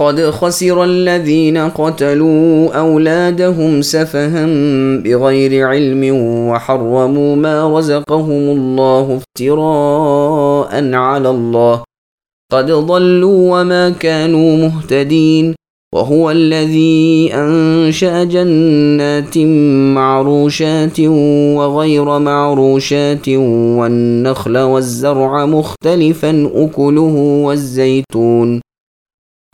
قد خسر الذين قتلوا أولادهم سفها بغير علم وحرموا ما رزقهم الله افتراء على الله. قد ضلوا وما كانوا مهتدين. وهو الذي أنشأ جنات معروشات وغير معروشات والنخل والزرع مختلفا أكله والزيتون.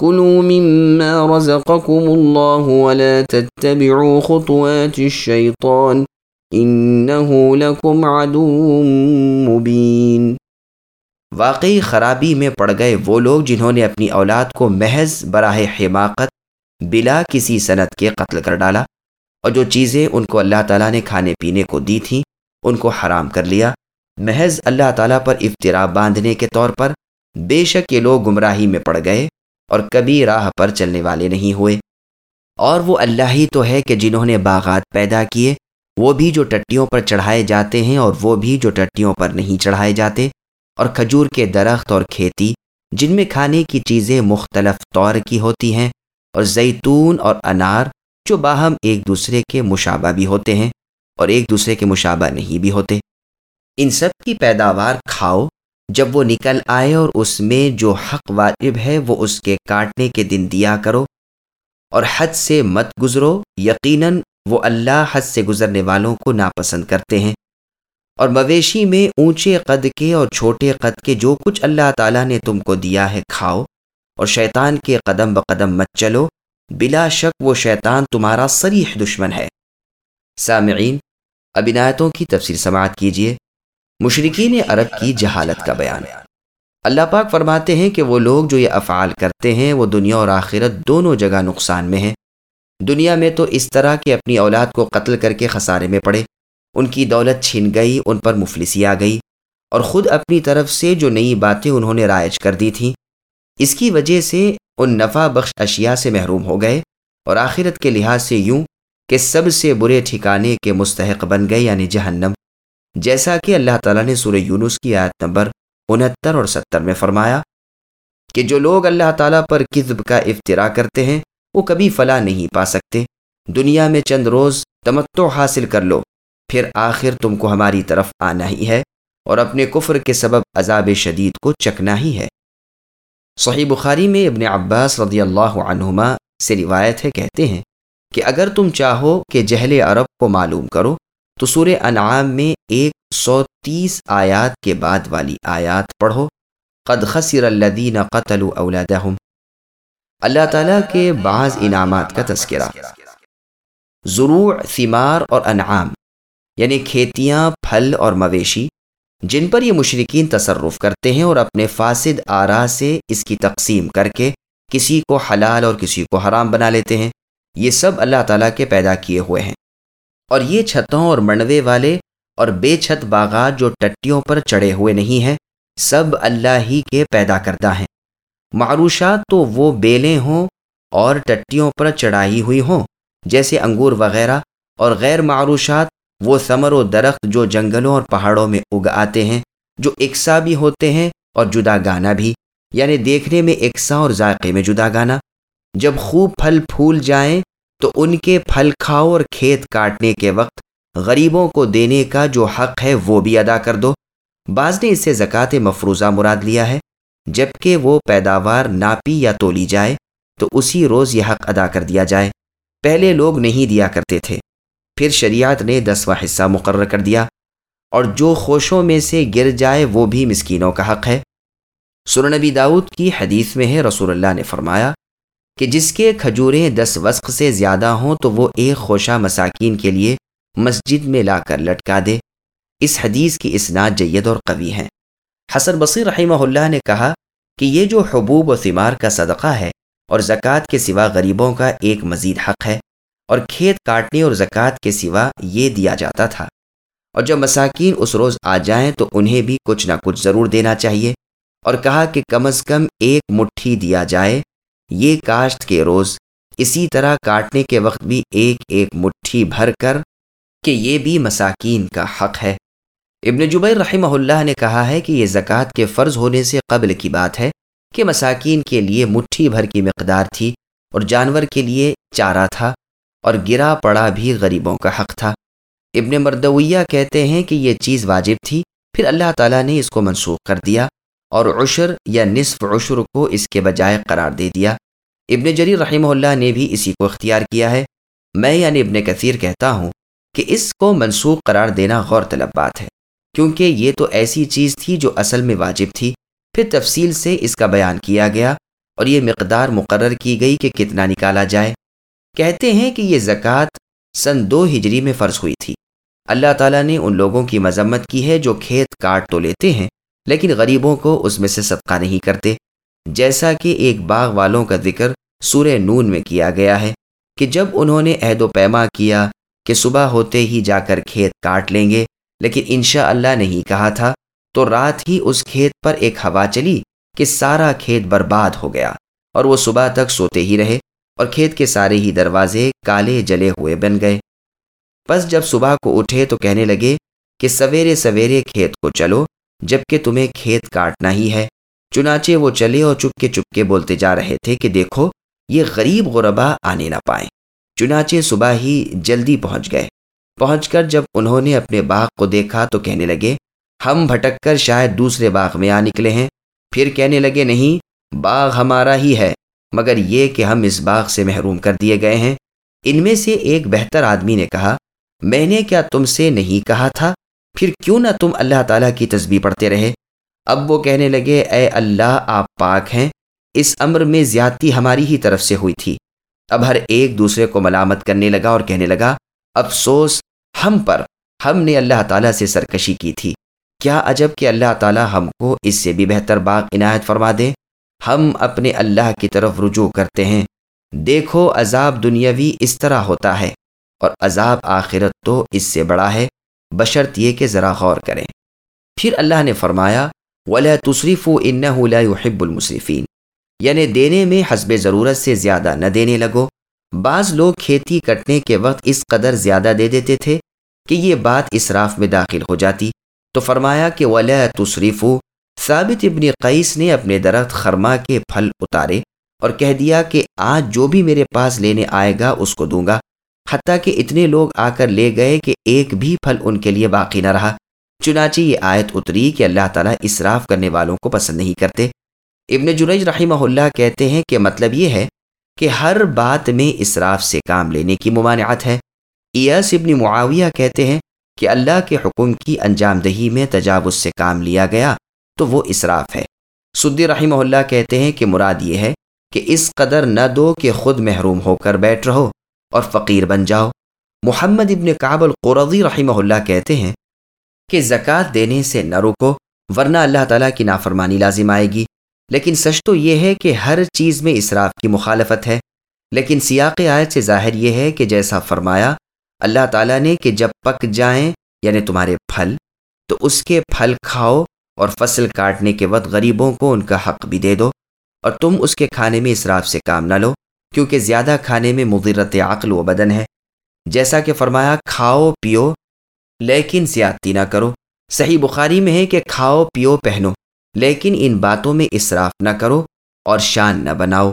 كلوا مما رزقكم الله ولا تتبعوا خطوات الشيطان إنه لكم عدو مبين۔ واقعی خرابی میں پڑ گئے وہ لوگ جنہوں نے اپنی اولاد کو محض براہ حماقت بلا کسی صنعت کے قتل کر ڈالا اور جو چیزیں ان کو اللہ تعالیٰ نے کھانے پینے کو دی تھیں ان کو حرام کر لیا۔ محض اللہ تعالیٰ پر افطرا باندھنے کے طور پر بے شک یہ لوگ گمراہی میں پڑ گئے۔ اور کبھی راہ پر چلنے والے نہیں ہوئے۔ اور وہ اللہ ہی تو ہے کہ جنہوں نے باغات پیدا کیے، وہ بھی جو ٹٹیوں پر چڑھائے جاتے ہیں اور وہ بھی جو ٹٹیوں پر نہیں چڑھائے جاتے۔ اور کھجور کے درخت اور کھیتی، جن میں کھانے کی چیزیں مختلف طور کی ہوتی ہیں، اور زیتون اور انار، جو باہم ایک دوسرے کے مشابہ بھی ہوتے ہیں اور ایک دوسرے کے مشابہ نہیں بھی ہوتے۔ ان سب کی پیداوار کھاؤ جب وہ نکل آئے اور اس میں جو حق واجب ہے وہ اس کے کاٹنے کے دن دیا کرو اور حد سے مت گزرو، یقیناً وہ اللہ حد سے گزرنے والوں کو ناپسند کرتے ہیں۔ اور مویشی میں اونچے قد کے اور چھوٹے قد کے جو کچھ اللہ تعالیٰ نے تم کو دیا ہے کھاؤ اور شیطان کے قدم بقدم مت چلو۔ بلا شک وہ شیطان تمہارا سریح دشمن ہے۔ سامعین، اب عنایتوں کی تفسیر سماعت کیجیے۔ مشرقین عرب کی جہالت کا بیان۔ اللہ پاک فرماتے ہیں کہ وہ لوگ جو یہ افعال کرتے ہیں، وہ دنیا اور آخرت دونوں جگہ نقصان میں ہیں۔ دنیا میں تو اس طرح کہ اپنی اولاد کو قتل کر کے خسارے میں پڑے۔ ان کی دولت چھن گئی، ان پر مفلسی آ گئی۔ اور خود اپنی طرف سے جو نئی باتیں انہوں نے رائج کر دی تھیں، اس کی وجہ سے ان نفع بخش اشیاء سے محروم ہو گئے۔ اور آخرت کے لحاظ سے یوں کہ سب سے برے ٹھکانے کے مستحق بن گئے یعنی جہنم۔ جیسا کہ اللہ تعالیٰ نے سورہ یونس کی آیت نمبر انہتر اور ستر میں فرمایا کہ جو لوگ اللہ تعالیٰ پر کذب کا افطرا کرتے ہیں، وہ کبھی فلاح نہیں پا سکتے۔ دنیا میں چند روز تمتو حاصل کر لو، پھر آخر تم کو ہماری طرف آنا ہی ہے اور اپنے کفر کے سبب عذاب شدید کو چکنا ہی ہے۔ صحیح بخاری میں ابن عباس رضی اللہ عنہما سے روایت ہے، کہتے ہیں کہ اگر تم چاہو کہ جہل عرب کو معلوم کرو تو سور انعام میں ایک سو تیس آیات کے بعد والی آیات پڑھو۔ قد خسر الذین قتلوا اولادہم اللہ تعالیٰ کے بعض انعامات کا تذکرہ۔ ضرور ثمار اور انعام یعنی کھیتیاں، پھل اور مویشی، جن پر یہ مشرقین تصرف کرتے ہیں اور اپنے فاسد آرا سے اس کی تقسیم کر کے کسی کو حلال اور کسی کو حرام بنا لیتے ہیں۔ یہ سب اللہ تعالیٰ کے پیدا کیے ہوئے ہیں۔ اور یہ چھتوں اور منوے والے اور بے چھت باغات جو ٹٹیوں پر چڑھے ہوئے نہیں ہیں، سب اللہ ہی کے پیدا کردہ ہیں۔ معروشات تو وہ بیلیں ہوں اور ٹٹیوں پر چڑھائی ہوئی ہوں، جیسے انگور وغیرہ۔ اور غیر معروشات وہ ثمر و درخت جو جنگلوں اور پہاڑوں میں اگ آتے ہیں، جو اکسا بھی ہوتے ہیں اور جدا گانا بھی۔ یعنی دیکھنے میں اکسا اور ذائقے میں جدا گانا۔ جب خوب پھل پھول جائیں تو ان کے پھل کھاؤ اور کھیت کاٹنے کے وقت غریبوں کو دینے کا جو حق ہے وہ بھی ادا کر دو۔ بعض نے اسے زکوٰۃ مفروضہ مراد لیا ہے۔ جبکہ وہ پیداوار ناپی یا تولی جائے، تو اسی روز یہ حق ادا کر دیا جائے۔ پہلے لوگ نہیں دیا کرتے تھے۔ پھر شریعت نے دسواں حصہ مقرر کر دیا۔ اور جو خوشوں میں سے گر جائے، وہ بھی مسکینوں کا حق ہے۔ سرنبی داؤد کی حدیث میں ہے، رسول اللہ نے فرمایا کہ جس کے کھجوریں دس وسق سے زیادہ ہوں تو وہ ایک خوشہ مساکین کے لیے مسجد میں لا کر لٹکا دے۔ اس حدیث کی اسناد جید اور قوی ہیں۔ حسن بصیر رحمہ اللہ نے کہا کہ یہ جو حبوب و ثمار کا صدقہ ہے اور زکوٰۃ کے سوا غریبوں کا ایک مزید حق ہے اور کھیت کاٹنے اور زکوٰۃ کے سوا یہ دیا جاتا تھا۔ اور جب مساکین اس روز آ جائیں تو انہیں بھی کچھ نہ کچھ ضرور دینا چاہیے اور کہا کہ کم از کم ایک مٹھی دیا جائے یہ کاشت کے روز اسی طرح کاٹنے کے وقت بھی ایک ایک مٹھی بھر کر کہ یہ بھی مساکین کا حق ہے۔ ابن جبیر رحمہ اللہ نے کہا ہے کہ یہ زکوٰۃ کے فرض ہونے سے قبل کی بات ہے کہ مساکین کے لیے مٹھی بھر کی مقدار تھی اور جانور کے لیے چارہ تھا اور گرا پڑا بھی غریبوں کا حق تھا۔ ابن مردویہ کہتے ہیں کہ یہ چیز واجب تھی، پھر اللہ تعالیٰ نے اس کو منسوخ کر دیا۔ اور عشر یا نصف عشر کو اس کے بجائے قرار دے دیا۔ ابن جری رحمہ اللہ نے بھی اسی کو اختیار کیا ہے۔ میں یعنی ابن کثیر کہتا ہوں کہ اس کو منسوخ قرار دینا غور طلب بات ہے، کیونکہ یہ تو ایسی چیز تھی جو اصل میں واجب تھی۔ پھر تفصیل سے اس کا بیان کیا گیا اور یہ مقدار مقرر کی گئی کہ کتنا نکالا جائے۔ کہتے ہیں کہ یہ زکوٰۃ سن دو ہجری میں فرض ہوئی تھی۔ اللہ تعالیٰ نے ان لوگوں کی مذمت کی ہے جو کھیت کاٹ تو لیتے ہیں لیکن غریبوں کو اس میں سے صدقہ نہیں کرتے، جیسا کہ ایک باغ والوں کا ذکر سورہ نون میں کیا گیا ہے کہ جب انہوں نے عہد و پیما کیا کہ صبح ہوتے ہی جا کر کھیت کاٹ لیں گے، لیکن انشاء اللہ نہیں کہا تھا، تو رات ہی اس کھیت پر ایک ہوا چلی کہ سارا کھیت برباد ہو گیا اور وہ صبح تک سوتے ہی رہے اور کھیت کے سارے ہی دروازے کالے جلے ہوئے بن گئے۔ بس جب صبح کو اٹھے تو کہنے لگے کہ سویرے سویرے کھیت کو چلو جبکہ تمہیں کھیت کاٹنا ہی ہے۔ چنانچہ وہ چلے اور چپکے چپکے بولتے جا رہے تھے کہ دیکھو، یہ غریب غربا آنے نہ پائیں۔ چنانچہ صبح ہی جلدی پہنچ گئے۔ پہنچ کر جب انہوں نے اپنے باغ کو دیکھا تو کہنے لگے، ہم بھٹک کر شاید دوسرے باغ میں آ نکلے ہیں۔ پھر کہنے لگے، نہیں، باغ ہمارا ہی ہے، مگر یہ کہ ہم اس باغ سے محروم کر دیے گئے ہیں۔ ان میں سے ایک بہتر آدمی نے کہا، میں نے کیا تم سے نہیں کہا تھا؟ پھر کیوں نہ تم اللہ تعالیٰ کی تصویر پڑھتے رہے؟ اب وہ کہنے لگے، اے اللہ، آپ پاک ہیں۔ اس امر میں زیادتی ہماری ہی طرف سے ہوئی تھی۔ اب ہر ایک دوسرے کو ملامت کرنے لگا اور کہنے لگا، افسوس، ہم پر ہم نے اللہ تعالیٰ سے سرکشی کی تھی۔ کیا عجب کہ اللہ تعالیٰ ہم کو اس سے بھی بہتر باغ عنایت فرما دے۔ ہم اپنے اللہ کی طرف رجوع کرتے ہیں۔ دیکھو، عذاب دنیاوی اس طرح ہوتا ہے اور عذاب آخرت تو اس سے بڑا ہے۔ بشرط یہ کہ ذرا غور کریں۔ پھر اللہ نے فرمایا، ولا تصریف و ان يحب المصرفین یعنی دینے میں حسب ضرورت سے زیادہ نہ دینے لگو۔ بعض لوگ کھیتی کٹنے کے وقت اس قدر زیادہ دے دیتے تھے کہ یہ بات اسراف میں داخل ہو جاتی۔ تو فرمایا کہ، ولا تصریف ثابت ابن قیس نے اپنے درخت خرما کے پھل اتارے اور کہہ دیا کہ، آج جو بھی میرے پاس لینے آئے گا، اس کو دوں گا۔ حتیٰ کہ اتنے لوگ آ کر لے گئے کہ ایک بھی پھل ان کے لیے باقی نہ رہا۔ چنانچہ یہ آیت اتری کہ اللہ تعالیٰ اسراف کرنے والوں کو پسند نہیں کرتے۔ ابن جریج رحمہ اللہ کہتے ہیں کہ مطلب یہ ہے کہ ہر بات میں اسراف سے کام لینے کی ممانعت ہے۔ ایس ابن معاویہ کہتے ہیں کہ اللہ کے حکم کی انجام دہی میں تجاوز سے کام لیا گیا تو وہ اسراف ہے۔ سدی رحمہ اللہ کہتے ہیں کہ مراد یہ ہے کہ اس قدر نہ دو کہ خود محروم ہو کر بیٹھ رہو۔ اور فقیر بن جاؤ۔ محمد ابن کعب القرضی رحمہ اللہ کہتے ہیں کہ زکوٰۃ دینے سے نہ رکو ورنہ اللہ تعالیٰ کی نافرمانی لازم آئے گی۔ لیکن سچ تو یہ ہے کہ ہر چیز میں اسراف کی مخالفت ہے۔ لیکن سیاق آیت سے ظاہر یہ ہے کہ جیسا فرمایا، اللہ تعالیٰ نے کہ جب پک جائیں یعنی تمہارے پھل، تو اس کے پھل کھاؤ اور فصل کاٹنے کے وقت غریبوں کو ان کا حق بھی دے دو اور تم اس کے کھانے میں اسراف سے کام نہ لو۔ کیونکہ زیادہ کھانے میں مضرت عقل و بدن ہے۔ جیسا کہ فرمایا، کھاؤ، پیو، لیکن زیادتی نہ کرو۔ صحیح بخاری میں ہے کہ کھاؤ، پیو، پہنو، لیکن ان باتوں میں اسراف نہ کرو اور شان نہ بناؤ۔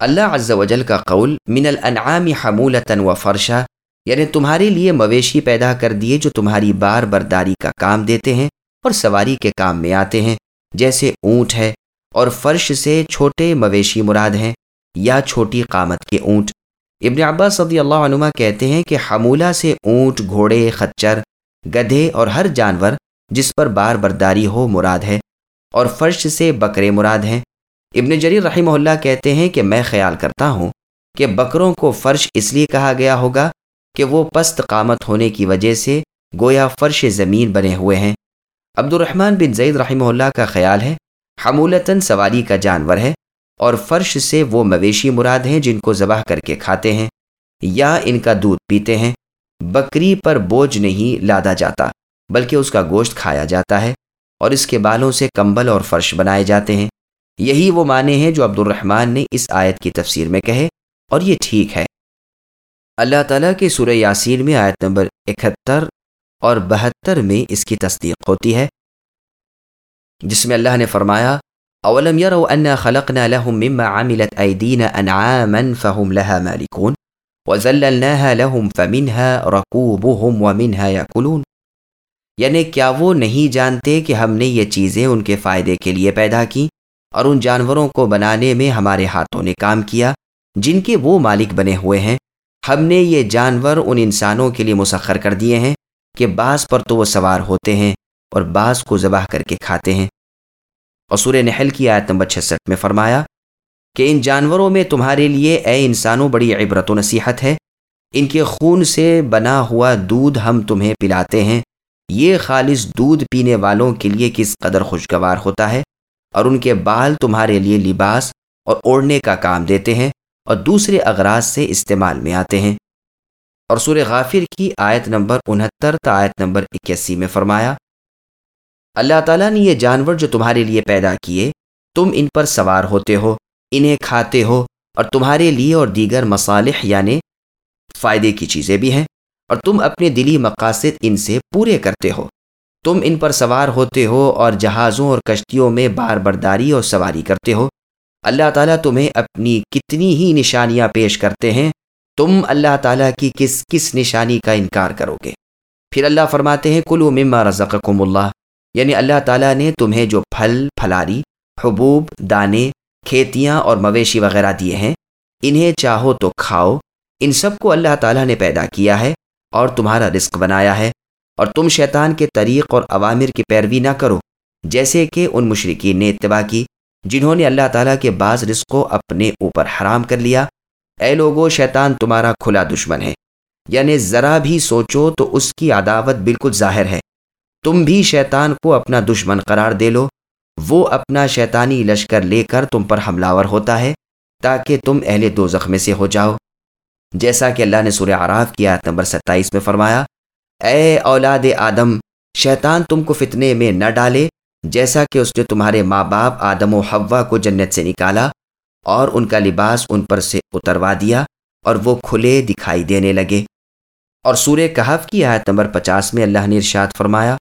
اللہ عز و جل کا قول، من الانعام حمولتا و فرشا یعنی تمہارے لیے مویشی پیدا کر دیے جو تمہاری بار برداری کا کام دیتے ہیں اور سواری کے کام میں آتے ہیں، جیسے اونٹ ہے اور فرش سے چھوٹے مویشی مراد ہیں۔ یا چھوٹی قامت کے اونٹ۔ ابن عباس صدی اللہ عنما کہتے ہیں کہ حمولہ سے اونٹ، گھوڑے، خچر، گدھے اور ہر جانور جس پر بار برداری ہو مراد ہے اور فرش سے بکرے مراد ہیں۔ ابن جری رحمہ اللہ کہتے ہیں کہ میں خیال کرتا ہوں کہ بکروں کو فرش اس لیے کہا گیا ہوگا کہ وہ پست قامت ہونے کی وجہ سے گویا فرش زمین بنے ہوئے ہیں۔ عبد الرحمن بن زید رحمہ اللہ کا خیال ہے، حمولتاً سواری کا جانور ہے۔ اور فرش سے وہ مویشی مراد ہیں جن کو ذبح کر کے کھاتے ہیں یا ان کا دودھ پیتے ہیں۔ بکری پر بوجھ نہیں لادا جاتا، بلکہ اس کا گوشت کھایا جاتا ہے اور اس کے بالوں سے کمبل اور فرش بنائے جاتے ہیں۔ یہی وہ معنی ہیں جو عبد الرحمن نے اس آیت کی تفسیر میں کہے، اور یہ ٹھیک ہے۔ اللہ تعالیٰ کے سورہ یاسین میں آیت نمبر اکہتر اور بہتر میں اس کی تصدیق ہوتی ہے، جس میں اللہ نے فرمایا اولم يروا ان خلقنا لهم مما عملت ايدينا انعاما فهم لها مالكون وذللناها لهم فمنها ركوبهم ومنها ياكلون یعنی کیا وہ نہیں جانتے کہ ہم نے یہ چیزیں ان کے فائدے کے لیے پیدا کی اور ان جانوروں کو بنانے میں ہمارے ہاتھوں نے کام کیا جن کے وہ مالک بنے ہوئے ہیں؟ ہم نے یہ جانور ان انسانوں کے لیے مسخر کر دیے ہیں کہ بعض پر تو وہ سوار ہوتے ہیں اور بعض کو ذبح کر کے کھاتے ہیں۔ اور سورہ نحل کی آیت نمبر 66 میں فرمایا کہ ان جانوروں میں تمہارے لیے اے انسانوں بڑی عبرت و نصیحت ہے۔ ان کے خون سے بنا ہوا دودھ ہم تمہیں پلاتے ہیں۔ یہ خالص دودھ پینے والوں کے لیے کس قدر خوشگوار ہوتا ہے۔ اور ان کے بال تمہارے لیے لباس اور اوڑھنے کا کام دیتے ہیں اور دوسرے اغراض سے استعمال میں آتے ہیں۔ اور سور غافر کی آیت نمبر انہتر تا آیت نمبر اکیسی میں فرمایا اللہ تعالیٰ نے یہ جانور جو تمہارے لیے پیدا کیے، تم ان پر سوار ہوتے ہو، انہیں کھاتے ہو، اور تمہارے لیے اور دیگر مصالح یعنی فائدے کی چیزیں بھی ہیں، اور تم اپنے دلی مقاصد ان سے پورے کرتے ہو۔ تم ان پر سوار ہوتے ہو اور جہازوں اور کشتیوں میں بار برداری اور سواری کرتے ہو۔ اللہ تعالیٰ تمہیں اپنی کتنی ہی نشانیاں پیش کرتے ہیں، تم اللہ تعالیٰ کی کس کس نشانی کا انکار کرو گے۔ پھر اللہ فرماتے ہیں کلو مما رزقکم اللہ یعنی اللہ تعالیٰ نے تمہیں جو پھل، پھلاری، حبوب، دانے، کھیتیاں اور مویشی وغیرہ دیے ہیں، انہیں چاہو تو کھاؤ۔ ان سب کو اللہ تعالیٰ نے پیدا کیا ہے اور تمہارا رزق بنایا ہے۔ اور تم شیطان کے طریق اور عوامر کی پیروی نہ کرو، جیسے کہ ان مشرقین نے اتباع کی، جنہوں نے اللہ تعالیٰ کے بعض رزق کو اپنے اوپر حرام کر لیا۔ اے لوگو، شیطان تمہارا کھلا دشمن ہے۔ یعنی ذرا بھی سوچو تو اس کی عداوت بالکل ظاہر ہے۔ تم بھی شیطان کو اپنا دشمن قرار دے لو۔ وہ اپنا شیطانی لشکر لے کر تم پر حملہ ہوتا ہے تاکہ تم اہل دو میں سے ہو جاؤ۔ جیسا کہ اللہ نے سورہ عراف کی آیت نمبر ستائیس میں فرمایا، اے اولاد آدم، شیطان تم کو فتنے میں نہ ڈالے، جیسا کہ اس نے تمہارے ماں باپ آدم و حوا کو جنت سے نکالا اور ان کا لباس ان پر سے اتروا دیا اور وہ کھلے دکھائی دینے لگے۔ اور سورہ کہف کی آیت نمبر پچاس میں اللہ نے ارشاد فرمایا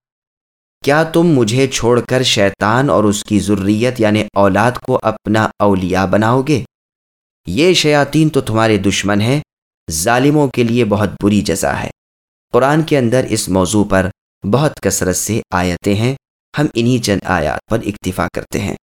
کیا تم مجھے چھوڑ کر شیطان اور اس کی ضروریت یعنی اولاد کو اپنا اولیاء بناؤ گے؟ یہ شیاطین تو تمہارے دشمن ہیں، ظالموں کے لیے بہت بری جزا ہے۔ قرآن کے اندر اس موضوع پر بہت کثرت سے آیتیں ہیں، ہم انہی چند آیات پر اکتفا کرتے ہیں۔